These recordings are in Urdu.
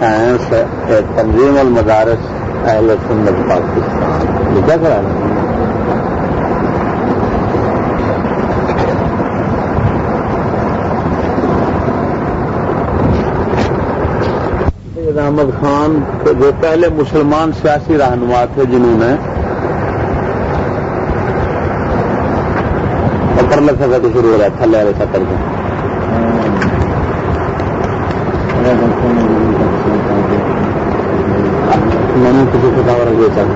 سائنس تنظیم المدارس اہل سنت پاکستان۔ یہ کیا کرا احمد خان جو پہلے مسلمان سیاسی رہنما تھے جنہوں نے اوپر لگ سکا تو شروع ہو رہا ہے، تھلے والے سکر سے میں نے کسی کو کہا رہا ہے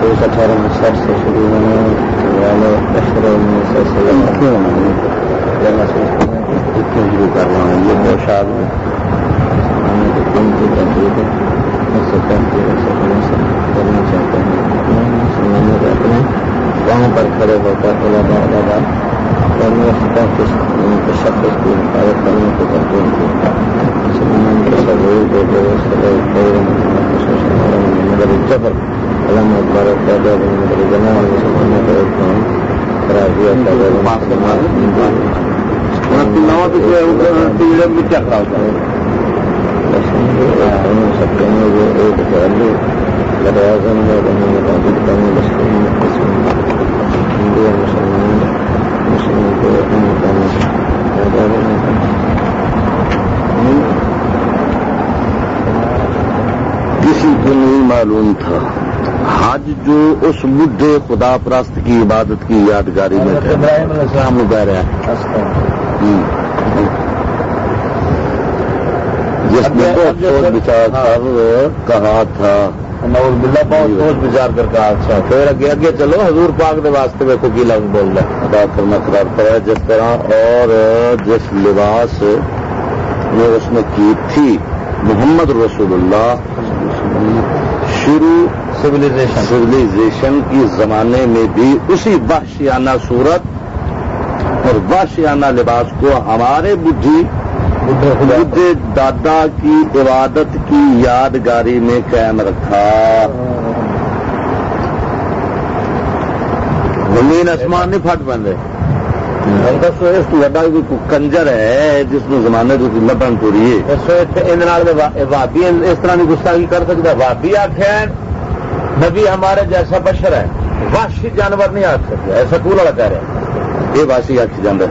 سوچ اٹھارہ ساٹھ سے شروع ہونے والے کتنے شروع کر رہا ہوں یہ بہت شاد ہے۔ کرنا چاہتے ہیں اپنے پر کھڑے ہو کر شخص کی حفاظت کرنے کو ہیں وہ ایک پہلو اعظم میں بنے مطابق کرنے ہندو اور مسلمان مسلم کو کسی کو نہیں معلوم تھا۔ حج جو اس بڈھے خدا پرست کی عبادت کی یادگاری میں ابراہیم علیہ السلام کہہ رہے ہیں۔ جس نے بہت سوچ بچار کہا تھا۔ بلا بہت سوچ بچار کر کہا اچھا پھر اگے اگے چلو حضور پاک دے واسطے میں کی لفظ بول رہا ہے۔ ادا کرنا قرار پڑا جس طرح اور جس لباس نے اس نے کی تھی محمد رسول اللہ۔ شروع سولیزیشن سولیزیشن کی زمانے میں بھی اسی وحشیانہ صورت اور واشیانہ لباس کو ہمارے بدھی بدھے دادا کی عبادت کی یادگاری میں قائم رکھا۔ زمین آسمان نہیں پھٹ پہ کنجر ہے جس میں زمانے کی لبن پوری بھابی اس طرح کی گستاخی کر سکتا بھابی آخر نبی ہمارے جیسا بشر ہے واشی جانور نہیں آ سکتے ایسا کول والا کہہ ہیں۔ یہ باسی آخی جانا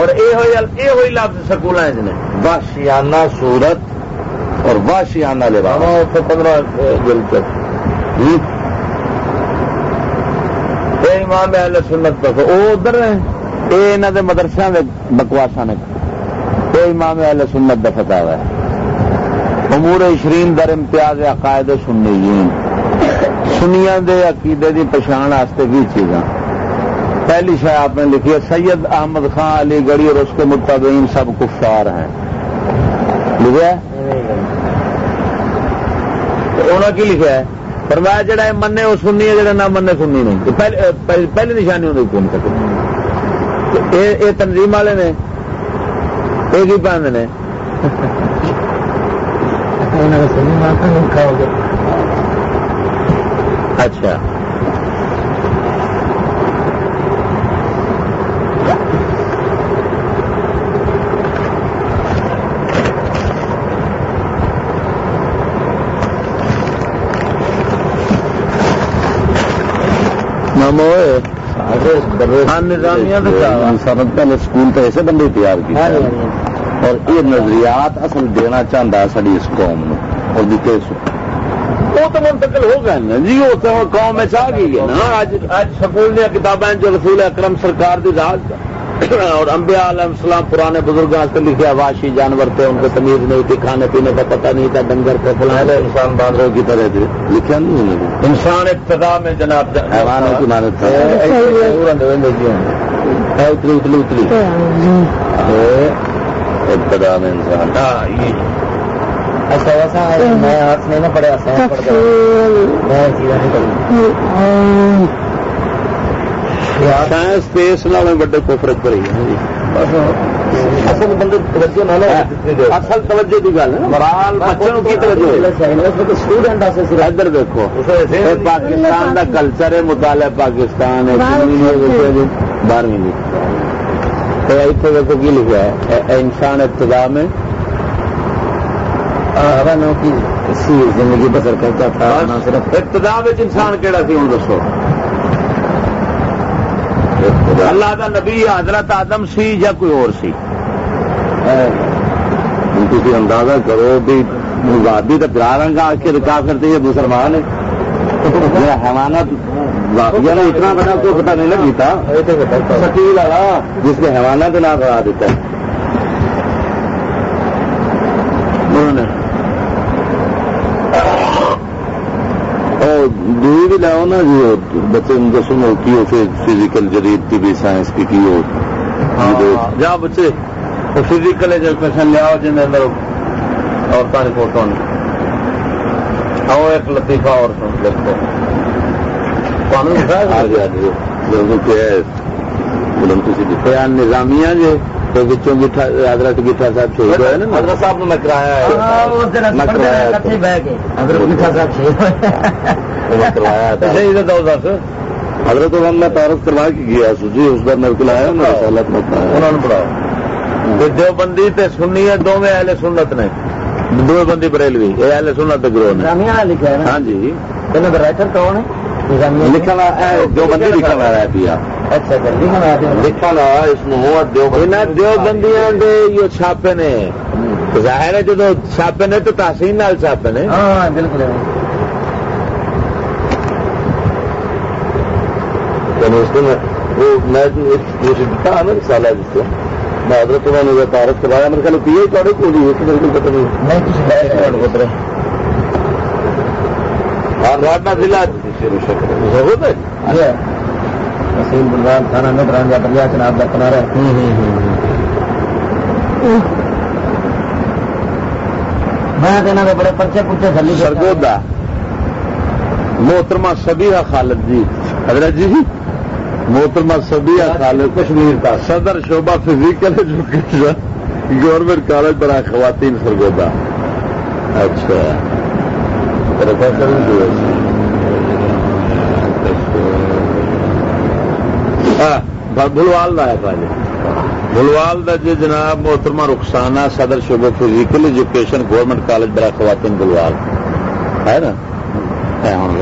اور یہ ہوئی لفظ سکول باشیانہ سورت اور باشیانہ لباس۔ پندرہ امام اہل سنت پہ وہ ادھر نے یہ انہوں نے مدرسے کے بکواسا نے۔ یہ امام اہل سنت کا فتح ہے امور شرین در امتیاز عقائد سنی سنیا دے عقیدے کی پچھان واسطے بھی چیزاں۔ پہلی شاید آپ نے لکھی ہے سید احمد خان علی گڑھی اور اس کے متبین سب کفار ہیں۔ لکھا ہے؟ انہوں کی لکھا ہے؟ پر میں جڑا منے وہ سننی ہے جڑا نہ منے سننی نہیں پہلی نشانی ہوتی سکے یہ تنظیم والے نے یہ کی پہنتے نے؟ اچھا۔ پہلے سکول تو ایسے بندے تیار کیا ہاں جی، ہاں جی۔ اور یہ نظریات اصل دینا چاہتا ساری اس قوم اور وہ تو منتقل ہو گئے نا جی وہ تو قوم میں چاہ گئی ہے نا۔ اج سکول دیا کتابیں جو رسول اکرم سرکار دی راج اور انبیاء علیہ السلام پرانے بزرگ سے لکھے واشی جانور تھے ان کو تمیز نہیں تھی کھانے پینے کا پتہ نہیں تھا ڈنگر کو فلاں انسان باندھوں کی طرح تھے؟ لکھا نہیں انسان ابتدا میں جناب حیوانوں کی مانت اتلی اتلی اتلی۔ ابتدا میں انسان۔ ایسا ایسا میں ہاتھ نہیں نہ پڑے ایسا گیا میں چیزیں نہیں کروں۔ سائنس اسپیس نال بڑے کو فرق پڑی اصل بندے توجہ نہ اصل توجہ کی گل مرال بچوں کی توجہ اسٹوڈنٹ ادھر دیکھو پاکستان کا کلچر ہے مطالعہ پاکستان ہے بارہویں تو اتنے دیکھو کی لکھا ہے انسان ابتدا میں زندگی بسر کرتا تھا صرف ابتدا انسان کہڑا سی ہوں دسو اللہ کا نبی حضرت آدم سی یا کوئی اور سی؟ تھی اندازہ کرو بھی وادی کا پیار رنگ آ کے رکا کرتے ہیں مسلمان حیوانات نے اتنا بڑا تو پتا نہیں لگی تھا شکیل والا جس نے حیوانات نہ کرا دیتا ہے۔ دوئی بھی لاؤ نا جی بچے ان کو سنو کی ہو فزیکل جدید کی بھی سائنس کی کی ہو۔ جا بچے فزیکل ایجوکیشن لیاؤ جن اندر عورتوں کی فوٹو آؤ ایک لطیفہ اور لکھو نظامیہ جی۔ بچوں حضرت گیٹا صاحب شہید ہوئے نا۔ حضرت صاحب نے میں کرایا میں کرایا حضرت میں تعارف کروا کے گیا جی اس بار میرے کو لایا انہوں نے پڑھایا۔ دو بندی تے سننی ہے دونوں اہل سنت نے۔ دو بندی بریلوی یہ اہل سنت گروہ نے۔ ہاں جی۔ رائٹر کون ہے؟ لکھنا جو بندی لکھنا رہا پیا لکھنا اس دو بندیاں یہ چھاپے نے۔ ظاہر ہے جب چھاپے نے تو تحسین نال چھاپے نے۔ بالکل۔ میں سال ہے جس میں حضرت نے تعارف کروایا میرے خیال پی تھوڑے کو بالکل پتہ نہیں۔ ضلع تحصیل بلوان تھانہ دریا چناب کا کنارا میں کہنا بڑے پرچے پرچے تھلی سرگودا۔ محترمہ سبیہ خالد جی۔ حضرت جی محترمہ سبیہ خالد کشمیر کا صدر شعبہ فزیکل ایجوکیشن گورنمنٹ کالج بڑا خواتین سرگودا۔ اچھا۔ پروفیسر ah, بلوال کا ہے پہلے بلوال کا جی جناب محترمہ رخسانہ صدر شعبہ فزیکل ایجوکیشن گورنمنٹ کالج برا خواتین بلوال. ہے نا؟ ہوں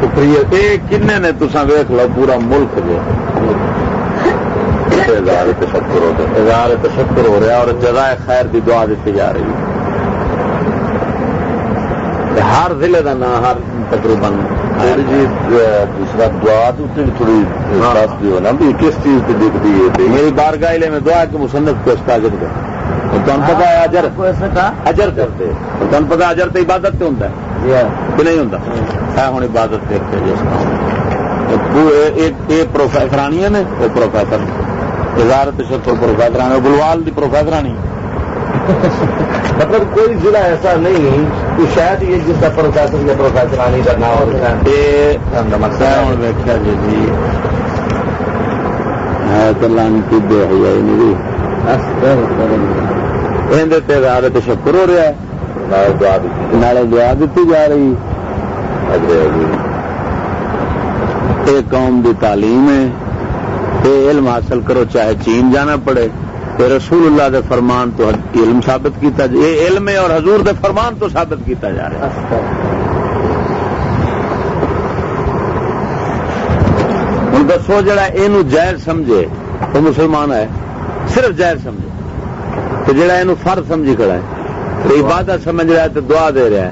شکریہ۔ کن نے تسا ویخ لو، پورا ملک جو۔ ہزار تشکر ہو ہزار تشکر ہو رہا اور جزائے خیر کی دعا دیتی جا رہی ہر ضلع کا نام ہر تقریباً جی دوسرا دعا تو تھوڑی ہونا بھی کس چیز کی دکھتی ہے میری بار گاہلے میں دعا کہ مصنف کو استاجر کر تمہیں پتا ہے اجر اجر کرتے تمہیں پتا اجر تو عبادت سے ہوتا ہے۔ کہ نہیں ہوتا؟ ہے ہوں عبادت دیکھتے جس پروفیسرانی نے وہ پروفیسر۔ وزارت شکر پروفیسرانی بلوال کی پروفیسرانی مطلب کوئی ضلع ایسا نہیں کہ شاید یہ جس کا پروفیسر یا پروفیسرانی کا نام ویکیا جی جی۔ لانتی بے تہوار شکر ہو رہا ہے۔ نالے دعا دیتی جا رہی۔ یہ قوم کی تعلیم ہے۔ علم حاصل کرو چاہے چین جانا پڑے۔ کہ رسول اللہ دے فرمان تو علم ثابت کیتا یہ علم ہے اور حضور دے فرمان تو ثابت کیتا جا رہا ہے۔ ہوں دسو جا یہ جائز سمجھے وہ مسلمان ہے صرف جائز سمجھے۔ تو جڑا یہ فرد سمجھی کھڑا ہے عبادت سمجھ رہا ہے تو دعا دے رہا ہے۔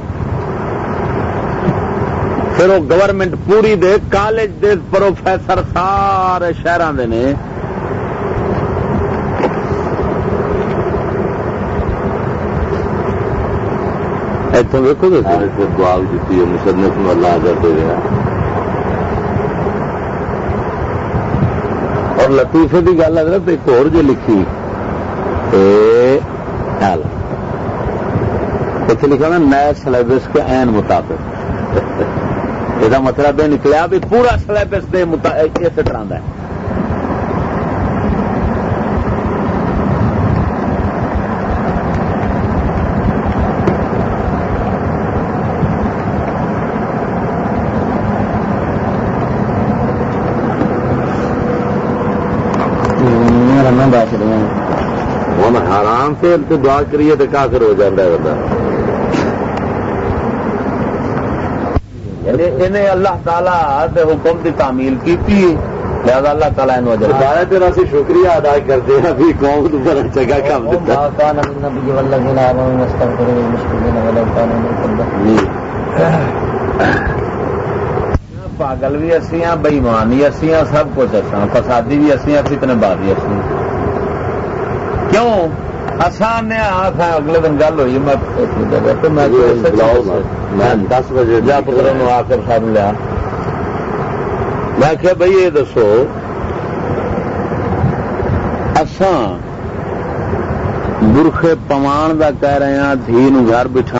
پھر وہ گورنمنٹ پوری دے کالج دے پروفیسر سارے شہروں کے نے۔ اتوں ویکو جی، تو دعال دیتی ہے، مصنف میں اللہ حضر دے رہا اور لطیفے کی گل حضرت ایک اور جو لکھی۔ اتنے لکھا نا نئے سلیبس کے این مطابق۔ یہ مطلب یہ نکلیا بھی پورا سلیبس دے اس طرح ہے ہوں حرام سے دعا کریے تو کافر ہو جاتا ہے بندہ انہیں اللہ تعالی حکم کی تعمیل کی لہذا اللہ تعالیٰ تیرا سے شکریہ ادا کرتے ہیں ابھی قوم تو بڑا جگہ کام پاگل بھی اسی ہیں بئیمان بھی اسی ہیں سب کچھ اصا فسادی بھی اسی ہیں فتنے بازی اسی کیوں؟ نے آخ اگلے دن گل ہوئی میں دس بجے جا پکڑ آ کر سب لیا۔ میں کیا بھائی یہ دسو اسان برخے پوان کا کہہ رہے ہیں دھی گھر بٹھا